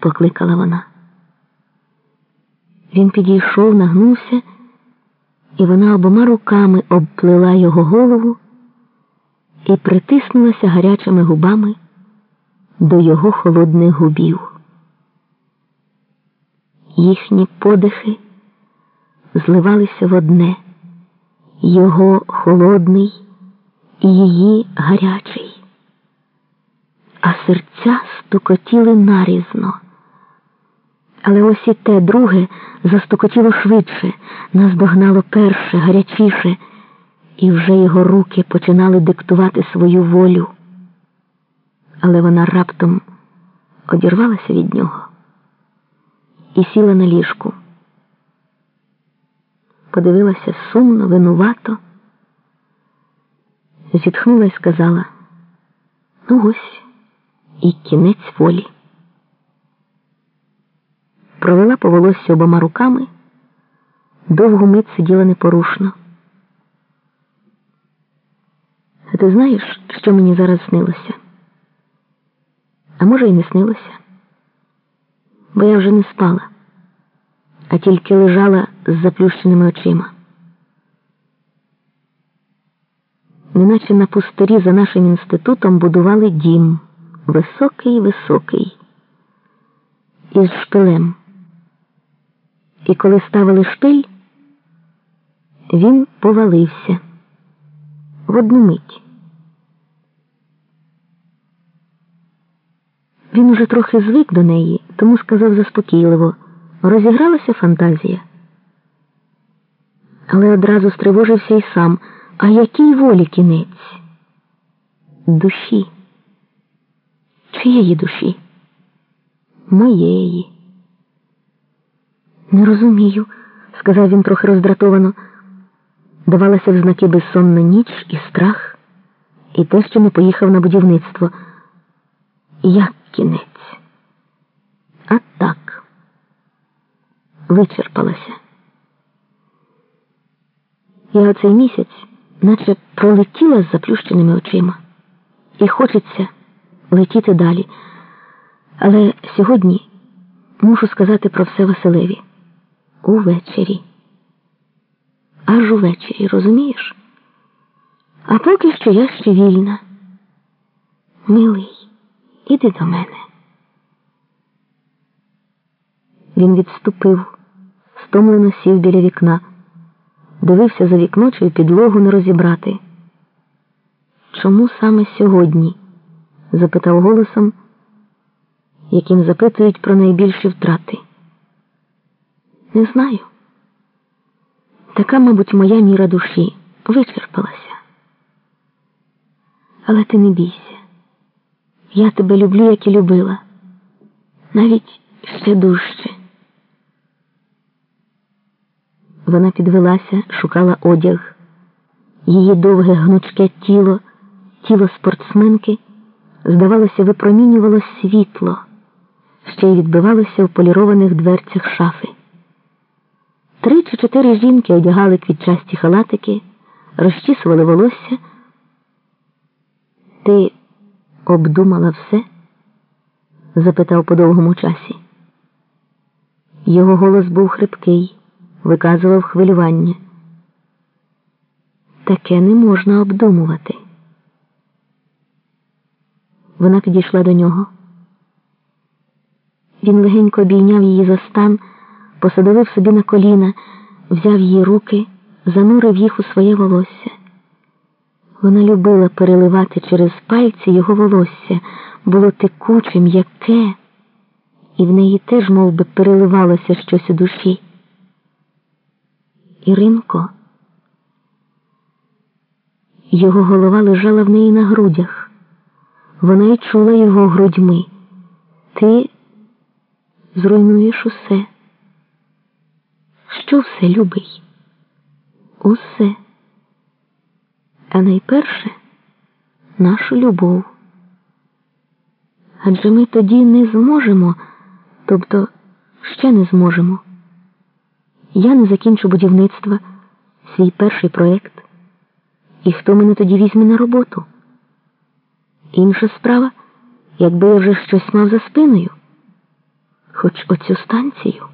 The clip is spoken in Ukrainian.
покликала вона. Він підійшов, нагнувся, і вона обома руками обплила його голову і притиснулася гарячими губами до його холодних губів. Їхні подихи зливалися в одне його холодний і її гарячий, а серця стукотіли нарізно. Але ось і те друге застукотіло швидше, наздогнало перше, гарячіше, і вже його руки починали диктувати свою волю. Але вона раптом одірвалася від нього і сіла на ліжку. Подивилася сумно, винувато, зітхнула і сказала: ну ось і кінець волі провела по волосся обома руками, довгу мить сиділа непорушно. А ти знаєш, що мені зараз снилося? А може, і не снилося, бо я вже не спала, а тільки лежала з заплющеними очима. Неначе на пустирі за нашим інститутом будували дім високий, високий, із шпилем. І коли ставили шпиль, він повалився в одну мить. Він уже трохи звик до неї, тому сказав заспокійливо розігралася фантазія. Але одразу стривожився і сам. А якій волі кінець? Душі. Чиєї душі? Моєї. Не розумію, сказав він трохи роздратовано. Давалася в знаки безсонна ніч і страх, і те, що не поїхав на будівництво. Як кінець? А так вичерпалася. Я оцей місяць, наче пролетіла з заплющеними очима, і хочеться летіти далі. Але сьогодні мушу сказати про все Василеві увечері. Аж увечері, розумієш? А поки що я ще вільна. Милий, іди до мене. Він відступив, стомлено сів біля вікна, дивився за вікно, чи підлогу не розібрати. Чому саме сьогодні? запитав голосом, яким запитують про найбільші втрати. Не знаю. Така, мабуть, моя міра душі вичерпалася. Але ти не бійся. Я тебе люблю, як і любила, навіть ще дужче. Вона підвелася, шукала одяг, її довге гнучке тіло, тіло спортсменки, здавалося, випромінювало світло, ще й відбивалося в полірованих дверцях шафи. Три чи чотири жінки одягали квітчасті халатики, розчісували волосся. Ти обдумала все? запитав по довгому часі. Його голос був хрипкий, виказував хвилювання. Таке не можна обдумувати. Вона підійшла до нього. Він легенько обійняв її за стан посадовив собі на коліна, взяв її руки, занурив їх у своє волосся. Вона любила переливати через пальці його волосся, було текуче, м'яке, і в неї теж мов би, переливалося щось у душі. Іринко, його голова лежала в неї на грудях. Вона й чула його грудьми. Ти зруйнуєш усе. Що все любий? Усе. А найперше нашу любов. Адже ми тоді не зможемо, тобто ще не зможемо. Я не закінчу будівництва, свій перший проєкт. І хто мене тоді візьме на роботу? Інша справа, якби я вже щось мав за спиною. хоч оцю станцію.